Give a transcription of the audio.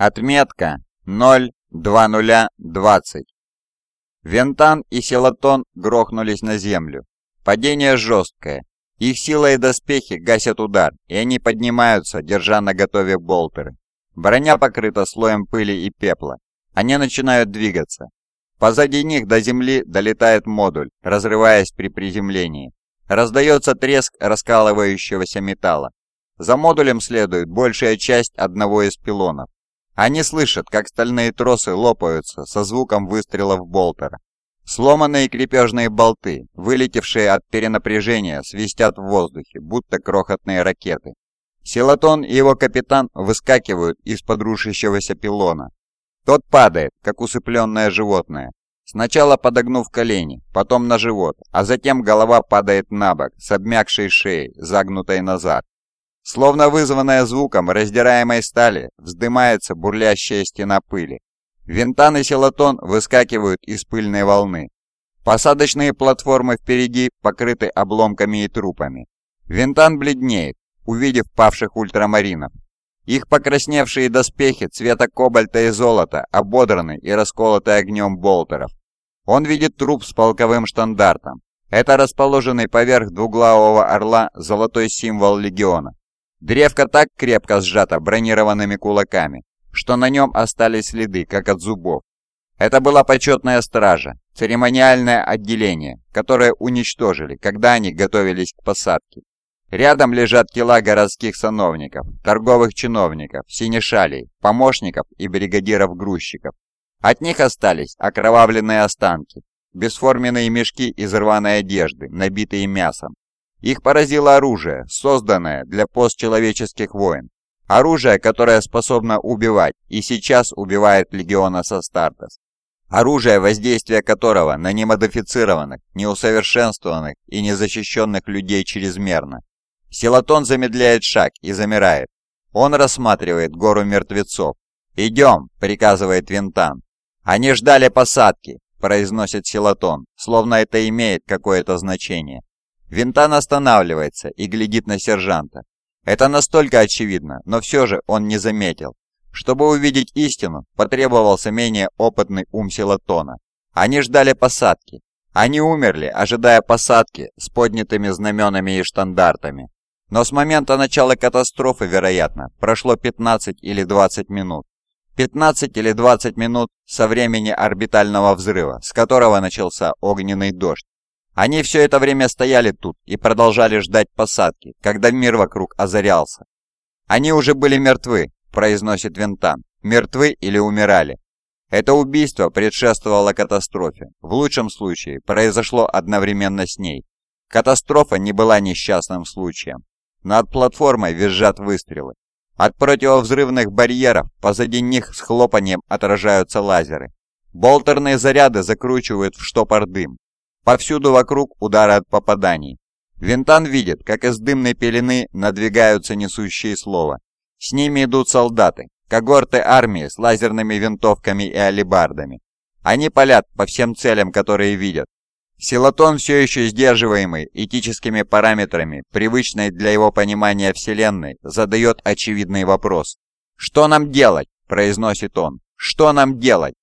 Отметка 02020. Вентан и Селатон грохнулись на землю. Падение жесткое. Их сила и доспехи гасят удар, и они поднимаются, держа на готове болтеры. Броня покрыта слоем пыли и пепла. Они начинают двигаться. Позади них до земли долетает модуль, разрываясь при приземлении. Раздается треск раскалывающегося металла. За модулем следует большая часть одного из пилонов. Они слышат, как стальные тросы лопаются со звуком выстрелов болтера. Сломанные крепежные болты, вылетевшие от перенапряжения, свистят в воздухе, будто крохотные ракеты. Силатон и его капитан выскакивают из-под рушащегося пилона. Тот падает, как усыпленное животное. Сначала подогнув колени, потом на живот, а затем голова падает на бок с обмякшей шеей, загнутой назад. Словно вызванная звуком раздираемой стали, вздымается бурлящая стена пыли. Винтан и селатон выскакивают из пыльной волны. Посадочные платформы впереди покрыты обломками и трупами. Винтан бледнеет, увидев павших ультрамаринов. Их покрасневшие доспехи цвета кобальта и золота ободраны и расколоты огнем болтеров. Он видит труп с полковым штандартом. Это расположенный поверх двуглавого орла золотой символ легиона. Древко так крепко сжато бронированными кулаками, что на нем остались следы, как от зубов. Это была почетная стража, церемониальное отделение, которое уничтожили, когда они готовились к посадке. Рядом лежат тела городских сановников, торговых чиновников, синешалей, помощников и бригадиров-грузчиков. От них остались окровавленные останки, бесформенные мешки из рваной одежды, набитые мясом, их поразило оружие, созданное для постчеловеческих войн. Оружие, которое способно убивать, и сейчас убивает легиона Састартес. Оружие, воздействие которого на немодифицированных, неусовершенствованных и незащищенных людей чрезмерно. Силатон замедляет шаг и замирает. Он рассматривает гору мертвецов. «Идем», — приказывает Винтан. «Они ждали посадки», — произносит Силатон, словно это имеет какое-то значение. Винтан останавливается и глядит на сержанта. Это настолько очевидно, но все же он не заметил. Чтобы увидеть истину, потребовался менее опытный ум Силатона. Они ждали посадки. Они умерли, ожидая посадки с поднятыми знаменами и штандартами. Но с момента начала катастрофы, вероятно, прошло 15 или 20 минут. 15 или 20 минут со времени орбитального взрыва, с которого начался огненный дождь. Они все это время стояли тут и продолжали ждать посадки, когда мир вокруг озарялся. «Они уже были мертвы», — произносит Винтан. «Мертвы или умирали?» Это убийство предшествовало катастрофе. В лучшем случае произошло одновременно с ней. Катастрофа не была несчастным случаем. Над платформой визжат выстрелы. От противовзрывных барьеров позади них с хлопанием отражаются лазеры. Болтерные заряды закручивают в штопор дым. Повсюду вокруг удары от попаданий. Винтан видит, как из дымной пелены надвигаются несущие слова. С ними идут солдаты, когорты армии с лазерными винтовками и алебардами. Они палят по всем целям, которые видят. Силатон, все еще сдерживаемый этическими параметрами, привычной для его понимания Вселенной, задает очевидный вопрос. «Что нам делать?» – произносит он. «Что нам делать?»